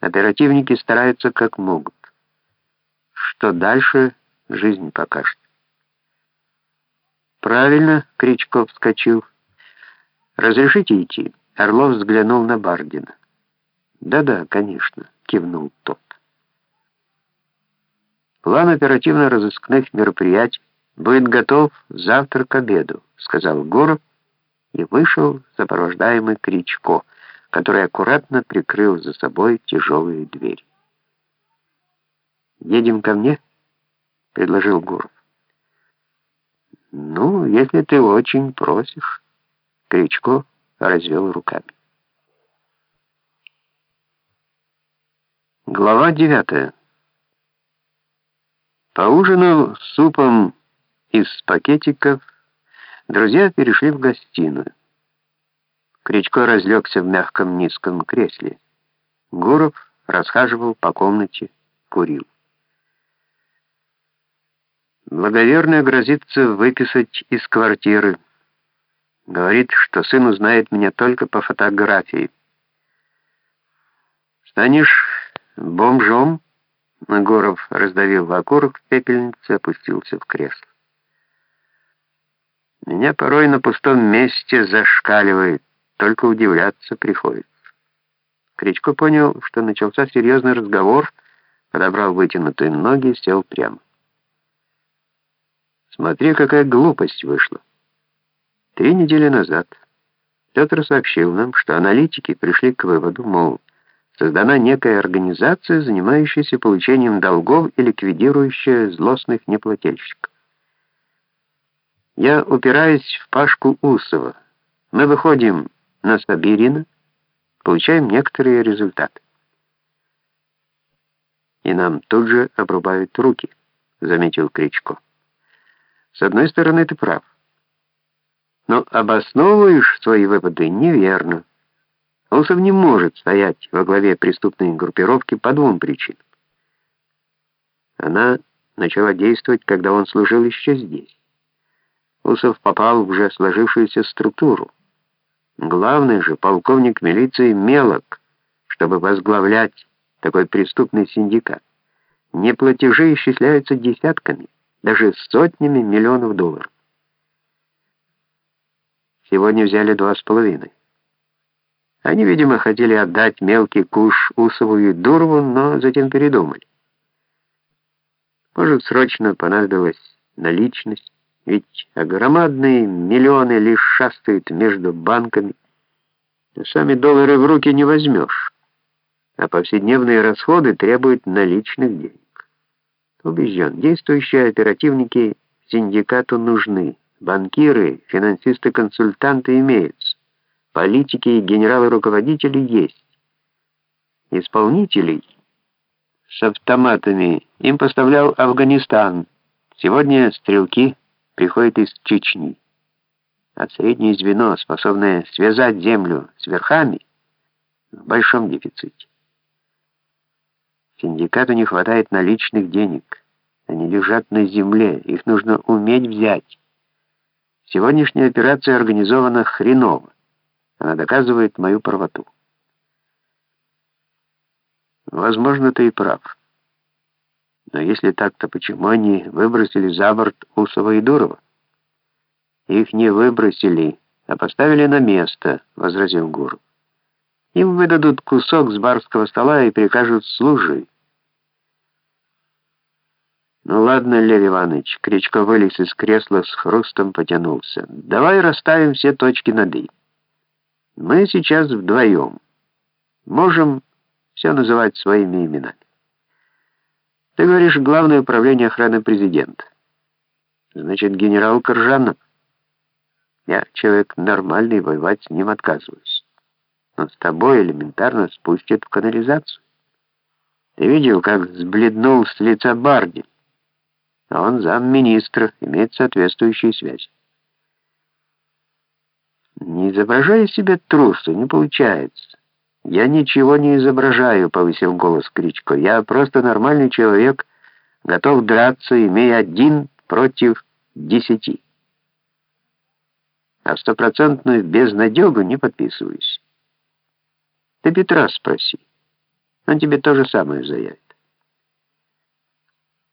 Оперативники стараются как могут. Что дальше, жизнь покажет. «Правильно», — Кричков вскочил. «Разрешите идти?» Орлов взглянул на Бардина. «Да-да, конечно», — кивнул тот. «План оперативно-розыскных мероприятий будет готов завтра к обеду», — сказал Гуров и вышел, сопровождаемый Кричко, который аккуратно прикрыл за собой тяжелые двери. «Едем ко мне?» — предложил Гуров. «Ну, если ты очень просишь». Кричко развел руками. Глава девятая. Поужинав супом из пакетиков, друзья перешли в гостиную. Кричко разлегся в мягком низком кресле. Гуров расхаживал по комнате, курил. Благоверная грозится выписать из квартиры. Говорит, что сын узнает меня только по фотографии. Станешь бомжом? Нагоров раздавил окурок в пепельнице, опустился в кресло. Меня порой на пустом месте зашкаливает, только удивляться приходится. Кричко понял, что начался серьезный разговор, подобрал вытянутые ноги, сел прямо. Смотри, какая глупость вышла. Три недели назад Петр сообщил нам, что аналитики пришли к выводу, мол, создана некая организация, занимающаяся получением долгов и ликвидирующая злостных неплательщиков. Я упираюсь в Пашку Усова. Мы выходим на Сабирина, получаем некоторые результаты. И нам тут же обрубают руки, заметил Кричко. С одной стороны, ты прав. Но обосновываешь свои выводы неверно. Усов не может стоять во главе преступной группировки по двум причинам. Она начала действовать, когда он служил еще здесь. Усов попал в уже сложившуюся структуру. Главный же полковник милиции мелок, чтобы возглавлять такой преступный синдикат. Неплатежи исчисляются десятками даже сотнями миллионов долларов. Сегодня взяли два с половиной. Они, видимо, хотели отдать мелкий куш Усову и Дурову, но затем передумали. Может, срочно понадобилась наличность, ведь громадные миллионы лишь шастают между банками, а сами доллары в руки не возьмешь, а повседневные расходы требуют наличных денег. Убежден, действующие оперативники синдикату нужны. Банкиры, финансисты-консультанты имеются. Политики и генералы-руководители есть. Исполнителей с автоматами им поставлял Афганистан. Сегодня стрелки приходят из Чечни. А среднее звено, способное связать землю с верхами, в большом дефиците. Синдикату не хватает наличных денег. Они лежат на земле, их нужно уметь взять. Сегодняшняя операция организована хреново. Она доказывает мою правоту. Возможно, ты и прав. Но если так, то почему они выбросили за борт Усова и Дурова? Их не выбросили, а поставили на место, возразил Гуров. Им выдадут кусок с барского стола и прикажут служить. «Ну ладно, Лев Иванович», — Кричко вылез из кресла, с хрустом потянулся. «Давай расставим все точки над «и». Мы сейчас вдвоем. Можем все называть своими именами. Ты говоришь, Главное управление охраны президента. Значит, генерал Коржанов. Я человек нормальный, воевать с ним отказываюсь. Но с тобой элементарно спустят в канализацию. Ты видел, как сбледнул с лица Барди? а он замминистра, имеет соответствующие связи. Не изображая себя труса, не получается. Я ничего не изображаю, повысил голос Кричко. Я просто нормальный человек, готов драться, имея один против десяти. А стопроцентную безнадегу не подписываюсь. Ты Петра спроси. Он тебе то же самое заявит.